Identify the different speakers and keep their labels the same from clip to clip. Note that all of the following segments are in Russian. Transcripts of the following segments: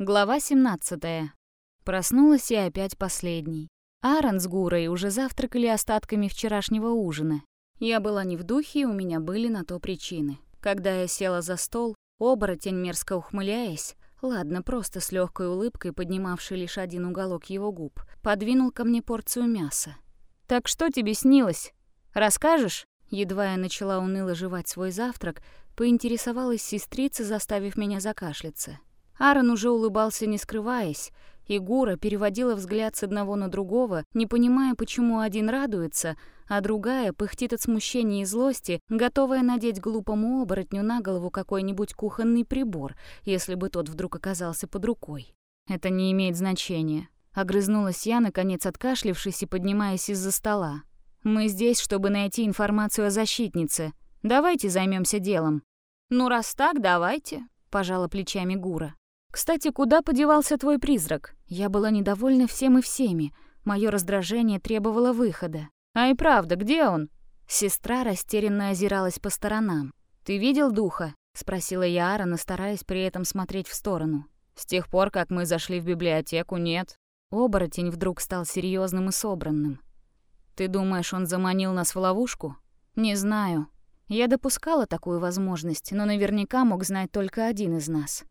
Speaker 1: Глава 17. Проснулась я опять последней. Аарон с Гурой уже завтракали остатками вчерашнего ужина. Я была не в духе, и у меня были на то причины. Когда я села за стол, оборотень, мерзко ухмыляясь, ладно, просто с легкой улыбкой, поднимавший лишь один уголок его губ, подвинул ко мне порцию мяса. «Так что тебе снилось? Расскажешь?» Едва я начала уныло жевать свой завтрак, поинтересовалась сестрица, заставив меня закашляться. Аарон уже улыбался, не скрываясь, и Гура переводила взгляд с одного на другого, не понимая, почему один радуется, а другая пыхтит от смущения и злости, готовая надеть глупому оборотню на голову какой-нибудь кухонный прибор, если бы тот вдруг оказался под рукой. «Это не имеет значения», — огрызнулась я, наконец откашлившись и поднимаясь из-за стола. «Мы здесь, чтобы найти информацию о защитнице. Давайте займемся делом». «Ну, раз так, давайте», — пожала плечами Гура. «Кстати, куда подевался твой призрак? Я была недовольна всем и всеми. Мое раздражение требовало выхода. А и правда, где он?» Сестра растерянно озиралась по сторонам. «Ты видел духа?» — спросила я Аарона, стараясь при этом смотреть в сторону. «С тех пор, как мы зашли в библиотеку, нет». Оборотень вдруг стал серьезным и собранным. «Ты думаешь, он заманил нас в ловушку?» «Не знаю. Я допускала такую возможность, но наверняка мог знать только один из нас.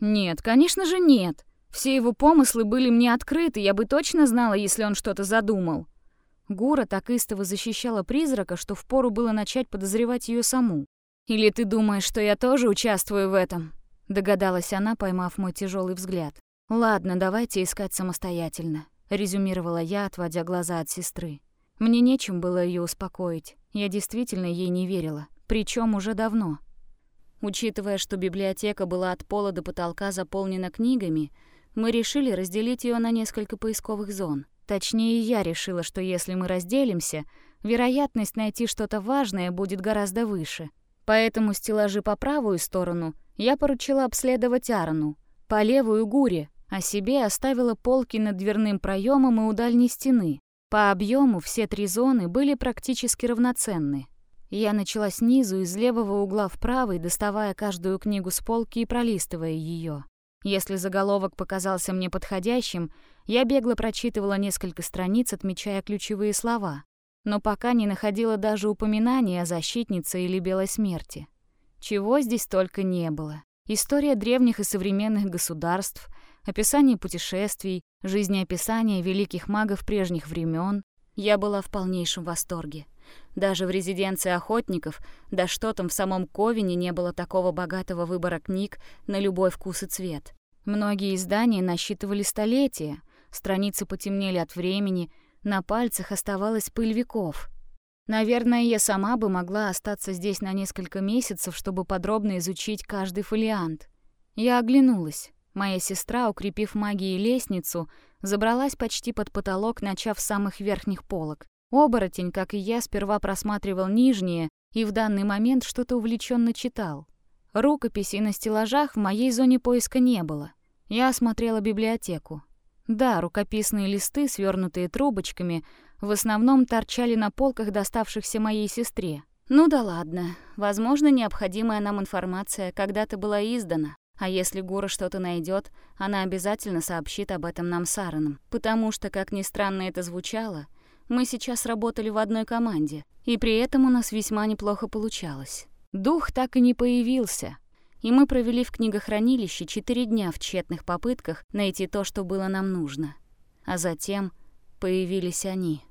Speaker 1: Нет, конечно же нет. Все его помыслы были мне открыты, я бы точно знала, если он что-то задумал. Гура так истово защищала призрака, что впору было начать подозревать ее саму. «Или ты думаешь, что я тоже участвую в этом?» Догадалась она, поймав мой тяжелый взгляд. «Ладно, давайте искать самостоятельно», — резюмировала я, отводя глаза от сестры. Мне нечем было ее успокоить. Я действительно ей не верила, причем уже давно. Учитывая, что библиотека была от пола до потолка заполнена книгами, мы решили разделить ее на несколько поисковых зон. Точнее, я решила, что если мы разделимся, вероятность найти что-то важное будет гораздо выше. Поэтому стеллажи по правую сторону я поручила обследовать Арну, по левую — Гуре, а себе оставила полки над дверным проемом и у дальней стены. По объему все три зоны были практически равноценны. Я начала снизу, из левого угла в правый, доставая каждую книгу с полки и пролистывая ее. Если заголовок показался мне подходящим, я бегло прочитывала несколько страниц, отмечая ключевые слова, но пока не находила даже упоминания о защитнице или белой смерти. Чего здесь только не было. История древних и современных государств, описание путешествий, жизнеописание великих магов прежних времен. Я была в полнейшем восторге. Даже в резиденции охотников, да что там в самом Ковине не было такого богатого выбора книг на любой вкус и цвет. Многие издания насчитывали столетия, страницы потемнели от времени, на пальцах оставалась пыль веков. Наверное, я сама бы могла остаться здесь на несколько месяцев, чтобы подробно изучить каждый фолиант. Я оглянулась. Моя сестра, укрепив магией лестницу, забралась почти под потолок, начав с самых верхних полок. Оборотень, как и я, сперва просматривал нижние и в данный момент что-то увлеченно читал. Рукописей на стеллажах в моей зоне поиска не было. Я осмотрела библиотеку. Да, рукописные листы, свернутые трубочками, в основном торчали на полках, доставшихся моей сестре. Ну да ладно, возможно, необходимая нам информация когда-то была издана. А если Гура что-то найдет, она обязательно сообщит об этом нам с Аароном. Потому что, как ни странно это звучало, мы сейчас работали в одной команде, и при этом у нас весьма неплохо получалось. Дух так и не появился, и мы провели в книгохранилище четыре дня в тщетных попытках найти то, что было нам нужно. А затем появились они —